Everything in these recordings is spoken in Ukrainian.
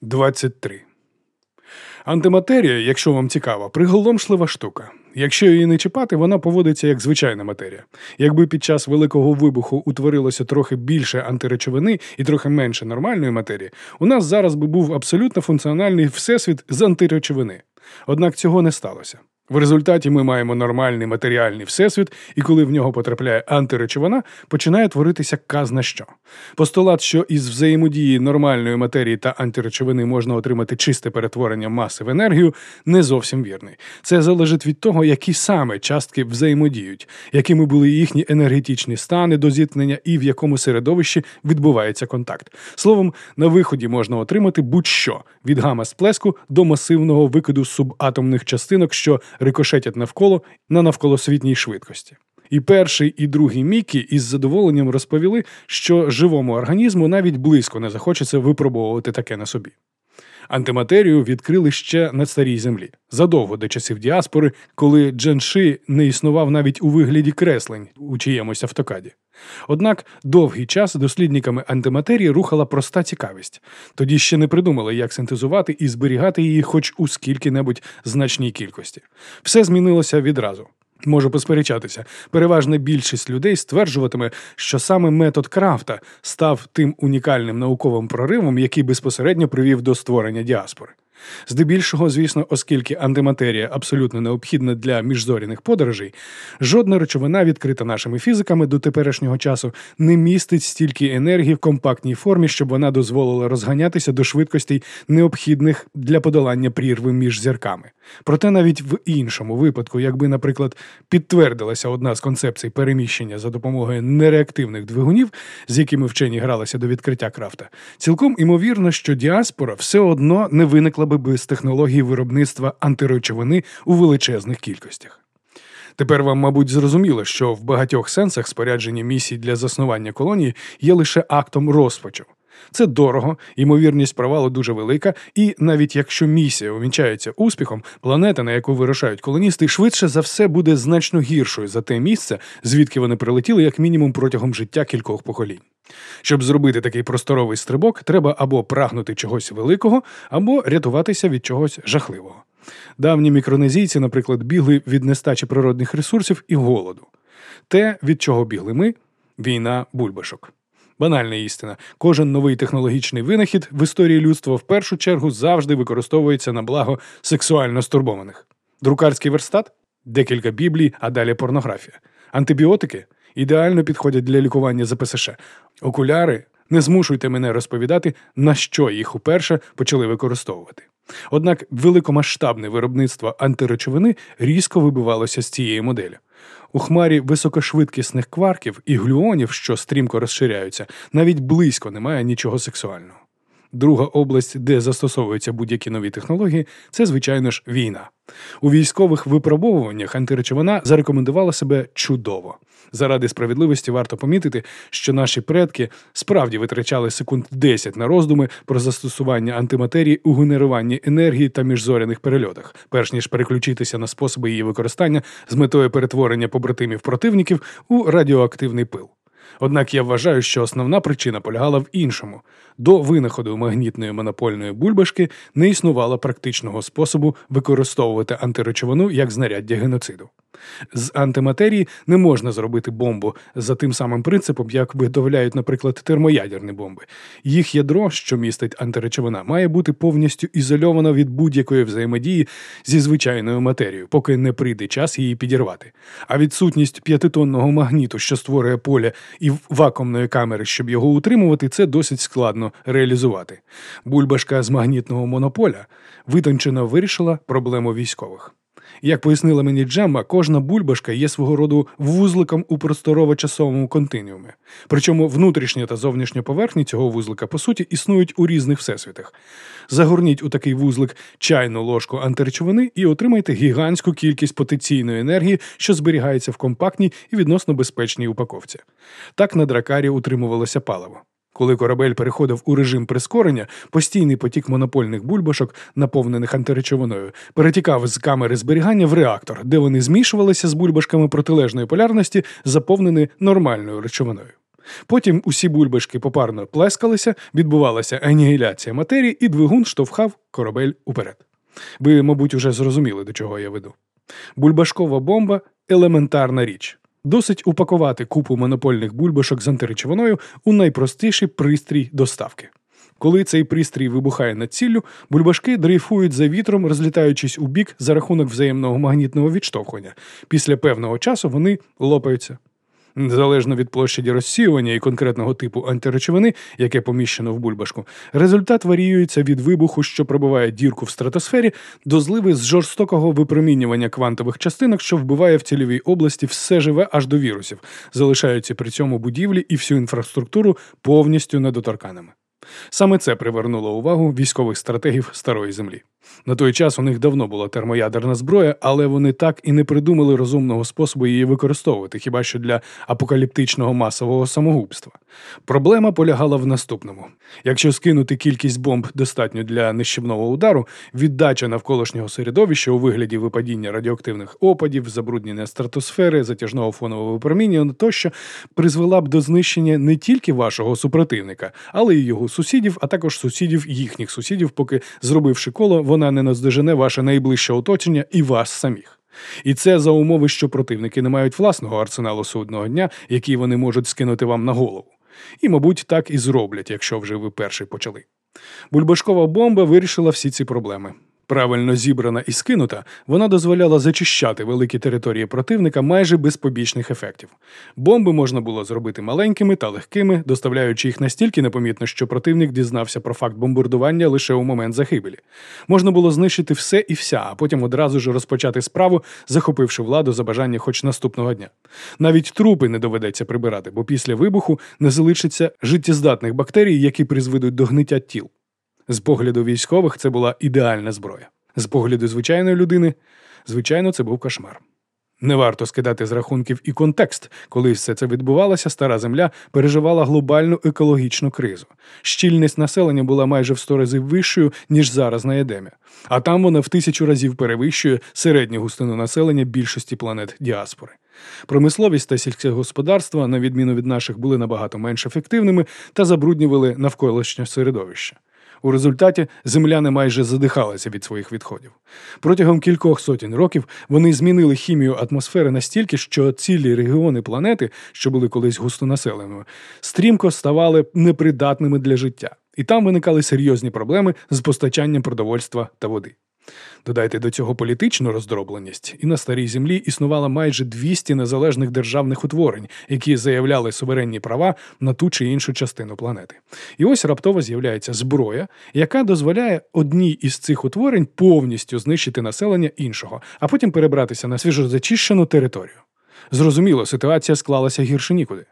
23. Антиматерія, якщо вам цікаво, приголомшлива штука. Якщо її не чіпати, вона поводиться як звичайна матерія. Якби під час великого вибуху утворилося трохи більше антиречовини і трохи менше нормальної матерії, у нас зараз би був абсолютно функціональний всесвіт з антиречовини. Однак цього не сталося. В результаті ми маємо нормальний матеріальний всесвіт, і коли в нього потрапляє антиречовина, починає творитися казна що. Постулат, що із взаємодії нормальної матерії та антиречовини можна отримати чисте перетворення маси в енергію, не зовсім вірний. Це залежить від того, які саме частки взаємодіють, якими були їхні енергетичні стани до зіткнення і в якому середовищі відбувається контакт. Словом, на виході можна отримати будь-що від гама сплеску до масивного викиду субатомних частинок, що рикошетять навколо на навколосвітній швидкості. І перший, і другий Мікі із задоволенням розповіли, що живому організму навіть близько не захочеться випробовувати таке на собі. Антиматерію відкрили ще на старій землі, задовго до часів діаспори, коли Дженши не існував навіть у вигляді креслень у чиємусь автокаді. Однак довгий час дослідниками антиматерії рухала проста цікавість. Тоді ще не придумали, як синтезувати і зберігати її хоч у скільки-небудь значній кількості. Все змінилося відразу. Можу посперечатися. Переважна більшість людей стверджуватиме, що саме метод крафта став тим унікальним науковим проривом, який безпосередньо привів до створення діаспори. Здебільшого, звісно, оскільки антиматерія абсолютно необхідна для міжзоряних подорожей, жодна речовина, відкрита нашими фізиками до теперішнього часу, не містить стільки енергії в компактній формі, щоб вона дозволила розганятися до швидкостей, необхідних для подолання прірви між зірками. Проте навіть в іншому випадку, якби, наприклад, підтвердилася одна з концепцій переміщення за допомогою нереактивних двигунів, з якими вчені гралися до відкриття крафта, цілком імовірно, що діаспора все одно не виникла би без технології виробництва антиречовини у величезних кількостях. Тепер вам, мабуть, зрозуміло, що в багатьох сенсах спорядження місій для заснування колонії є лише актом розпачу. Це дорого, ймовірність провалу дуже велика, і навіть якщо місія увінчається успіхом, планета, на яку вирушають колоністи, швидше за все буде значно гіршою за те місце, звідки вони прилетіли, як мінімум протягом життя кількох поколінь. Щоб зробити такий просторовий стрибок, треба або прагнути чогось великого, або рятуватися від чогось жахливого. Давні мікронезійці, наприклад, бігли від нестачі природних ресурсів і голоду. Те, від чого бігли ми війна бульбашок. Банальна істина. Кожен новий технологічний винахід в історії людства в першу чергу завжди використовується на благо сексуально стурбованих. Друкарський верстат декілька біблій, а далі порнографія. Антибіотики ідеально підходять для лікування ЗПСШ. Окуляри не змушуйте мене розповідати, на що їх уперше почали використовувати. Однак великомасштабне виробництво антиречовини різко вибивалося з цієї моделі. У хмарі високошвидкісних кварків і глюонів, що стрімко розширяються, навіть близько немає нічого сексуального. Друга область, де застосовуються будь-які нові технології, це, звичайно ж, війна. У військових випробовуваннях антиречовина зарекомендувала себе чудово. Заради справедливості варто помітити, що наші предки справді витрачали секунд 10 на роздуми про застосування антиматерії у генеруванні енергії та міжзоряних перельотах, перш ніж переключитися на способи її використання з метою перетворення побратимів противників у радіоактивний пил. Однак я вважаю, що основна причина полягала в іншому. До винаходу магнітної монопольної бульбашки не існувало практичного способу використовувати антиречовину як знаряддя геноциду. З антиматерії не можна зробити бомбу за тим самим принципом, як виготовляють, наприклад, термоядерні бомби. Їх ядро, що містить антиречовина, має бути повністю ізольовано від будь-якої взаємодії зі звичайною матерією, поки не прийде час її підірвати. А відсутність п'ятитонного магніту, що створює поле, і вакуумної камери, щоб його утримувати, це досить складно реалізувати. Бульбашка з магнітного монополя витончено вирішила проблему військових. Як пояснила мені Джемма, кожна бульбашка є свого роду вузликом у просторово-часовому континіумі. Причому внутрішня та зовнішня поверхні цього вузлика, по суті, існують у різних всесвітах. Загорніть у такий вузлик чайну ложку антиречовини і отримайте гігантську кількість потенційної енергії, що зберігається в компактній і відносно безпечній упаковці. Так на дракарі утримувалося паливо. Коли корабель переходив у режим прискорення, постійний потік монопольних бульбашок, наповнених антиречовиною, перетікав з камери зберігання в реактор, де вони змішувалися з бульбашками протилежної полярності, заповнені нормальною речовиною. Потім усі бульбашки попарно плескалися, відбувалася анігіляція матерії, і двигун штовхав корабель уперед. Ви, мабуть, уже зрозуміли, до чого я веду. Бульбашкова бомба елементарна річ. Досить упакувати купу монопольних бульбашок з антиречовиною у найпростіший пристрій доставки. Коли цей пристрій вибухає над ціллю, бульбашки дрейфують за вітром, розлітаючись у бік за рахунок взаємного магнітного відштовхування. Після певного часу вони лопаються. Залежно від площаді розсіювання і конкретного типу антиречовини, яке поміщено в бульбашку, результат варіюється від вибуху, що пробиває дірку в стратосфері, до зливи з жорстокого випромінювання квантових частинок, що вбиває в цільовій області все живе аж до вірусів, залишаючи при цьому будівлі і всю інфраструктуру повністю недоторканими. Саме це привернуло увагу військових стратегів старої землі. На той час у них давно була термоядерна зброя, але вони так і не придумали розумного способу її використовувати, хіба що для апокаліптичного масового самогубства. Проблема полягала в наступному: якщо скинути кількість бомб достатньо для нищівного удару, віддача навколишнього середовища у вигляді випадіння радіоактивних опадів, забруднення стратосфери, затяжного фонового випроміння тощо призвела б до знищення не тільки вашого супротивника, але й його сусідів, а також сусідів їхніх сусідів, поки зробивши коло, вона не наздожене ваше найближче оточення і вас самих. І це за умови, що противники не мають власного арсеналу судного дня, який вони можуть скинути вам на голову. І, мабуть, так і зроблять, якщо вже ви перший почали. Бульбашкова бомба вирішила всі ці проблеми. Правильно зібрана і скинута, вона дозволяла зачищати великі території противника майже без побічних ефектів. Бомби можна було зробити маленькими та легкими, доставляючи їх настільки непомітно, що противник дізнався про факт бомбардування лише у момент загибелі. Можна було знищити все і вся, а потім одразу ж розпочати справу, захопивши владу за бажання хоч наступного дня. Навіть трупи не доведеться прибирати, бо після вибуху не залишиться життєздатних бактерій, які призведуть до гниття тіл. З погляду військових це була ідеальна зброя. З погляду звичайної людини, звичайно, це був кошмар. Не варто скидати з рахунків і контекст, коли все це відбувалося, стара земля переживала глобальну екологічну кризу. Щільність населення була майже в сто разів вищою, ніж зараз на Едемі. А там вона в тисячу разів перевищує середню густину населення більшості планет діаспори. Промисловість та сільське господарство, на відміну від наших, були набагато менш ефективними та забруднювали навколишнє середовище. У результаті земляни майже задихалися від своїх відходів. Протягом кількох сотень років вони змінили хімію атмосфери настільки, що цілі регіони планети, що були колись густонаселеними, стрімко ставали непридатними для життя, і там виникали серйозні проблеми з постачанням продовольства та води. Додайте до цього політичну роздробленість, і на старій землі існувало майже 200 незалежних державних утворень, які заявляли суверенні права на ту чи іншу частину планети. І ось раптово з'являється зброя, яка дозволяє одній із цих утворень повністю знищити населення іншого, а потім перебратися на свіжозачищену територію. Зрозуміло, ситуація склалася гірше нікуди.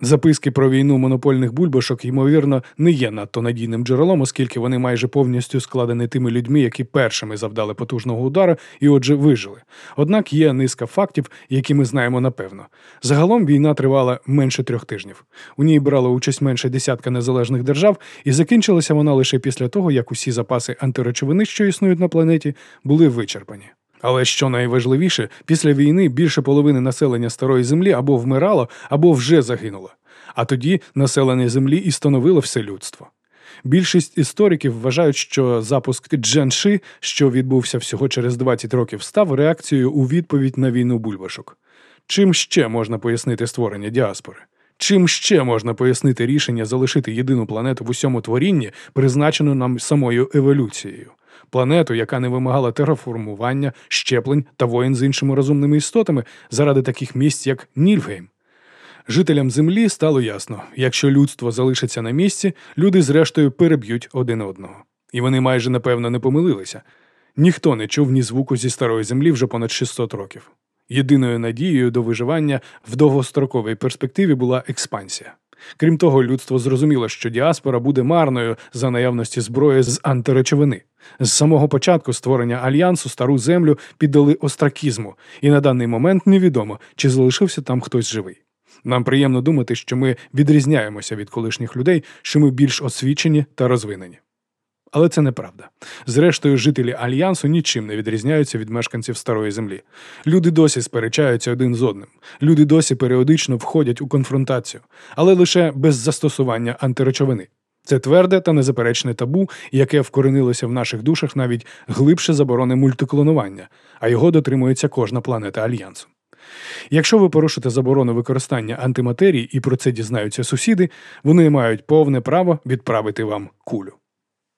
Записки про війну монопольних бульбашок, ймовірно, не є надто надійним джерелом, оскільки вони майже повністю складені тими людьми, які першими завдали потужного удару і, отже, вижили. Однак є низка фактів, які ми знаємо напевно. Загалом війна тривала менше трьох тижнів. У ній брало участь менше десятка незалежних держав, і закінчилася вона лише після того, як усі запаси антиречовини, що існують на планеті, були вичерпані. Але що найважливіше, після війни більше половини населення старої землі або вмирало, або вже загинуло. А тоді населення землі і становило все людство. Більшість істориків вважають, що запуск Джанши, що відбувся всього через 20 років, став реакцією у відповідь на війну бульбашок. Чим ще можна пояснити створення діаспори? Чим ще можна пояснити рішення залишити єдину планету в усьому творінні, призначену нам самою еволюцією? Планету, яка не вимагала тераформування, щеплень та воїн з іншими розумними істотами заради таких місць, як Нільфгейм. Жителям Землі стало ясно, якщо людство залишиться на місці, люди зрештою переб'ють один одного. І вони майже напевно не помилилися. Ніхто не чув ні звуку зі старої землі вже понад 600 років. Єдиною надією до виживання в довгостроковій перспективі була експансія. Крім того, людство зрозуміло, що діаспора буде марною за наявності зброї з антиречовини. З самого початку створення альянсу стару землю піддали остракізму, і на даний момент невідомо, чи залишився там хтось живий. Нам приємно думати, що ми відрізняємося від колишніх людей, що ми більш освічені та розвинені. Але це неправда. Зрештою, жителі альянсу нічим не відрізняються від мешканців старої землі. Люди досі сперечаються один з одним. Люди досі періодично входять у конфронтацію, але лише без застосування антиречовини. Це тверде та незаперечне табу, яке вкоренилося в наших душах навіть глибше заборони мультиклонування, а його дотримується кожна планета альянсу. Якщо ви порушите заборону використання антиматерії і про це дізнаються сусіди, вони мають повне право відправити вам кулю.